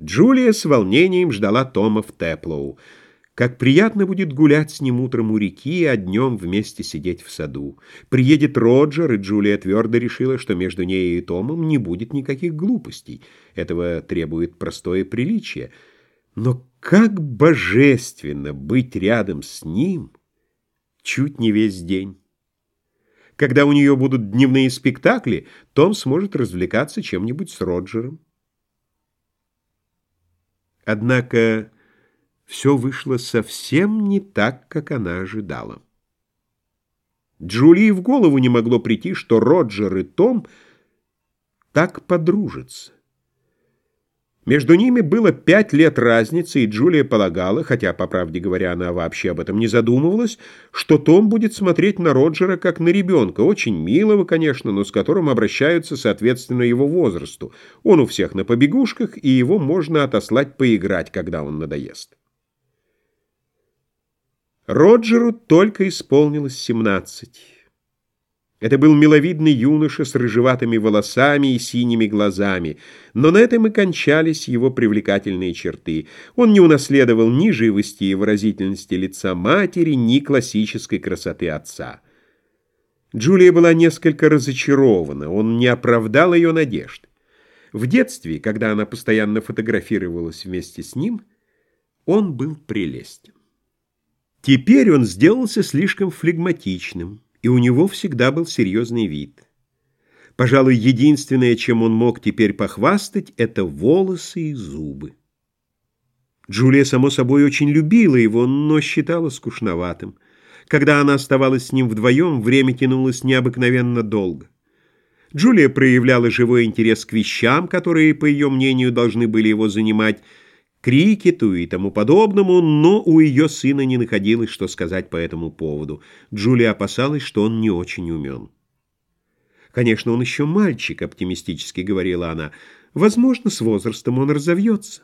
Джулия с волнением ждала Тома в Теплоу. Как приятно будет гулять с ним утром у реки, а днем вместе сидеть в саду. Приедет Роджер, и Джулия твердо решила, что между ней и Томом не будет никаких глупостей. Этого требует простое приличие. Но как божественно быть рядом с ним чуть не весь день. Когда у нее будут дневные спектакли, Том сможет развлекаться чем-нибудь с Роджером. Однако все вышло совсем не так, как она ожидала. Джулии в голову не могло прийти, что Роджер и Том так подружатся. Между ними было пять лет разницы, и Джулия полагала, хотя, по правде говоря, она вообще об этом не задумывалась, что Том будет смотреть на Роджера как на ребенка, очень милого, конечно, но с которым обращаются соответственно его возрасту. Он у всех на побегушках, и его можно отослать поиграть, когда он надоест. Роджеру только исполнилось семнадцать. Это был миловидный юноша с рыжеватыми волосами и синими глазами, но на этом и кончались его привлекательные черты. Он не унаследовал ни живости и выразительности лица матери, ни классической красоты отца. Джулия была несколько разочарована, он не оправдал ее надежд. В детстве, когда она постоянно фотографировалась вместе с ним, он был прелестен. Теперь он сделался слишком флегматичным и у него всегда был серьезный вид. Пожалуй, единственное, чем он мог теперь похвастать, это волосы и зубы. Джулия, само собой, очень любила его, но считала скучноватым. Когда она оставалась с ним вдвоем, время тянулось необыкновенно долго. Джулия проявляла живой интерес к вещам, которые, по ее мнению, должны были его занимать, крикету и тому подобному, но у ее сына не находилось, что сказать по этому поводу. Джулия опасалась, что он не очень умен. «Конечно, он еще мальчик», — оптимистически говорила она. «Возможно, с возрастом он разовьется».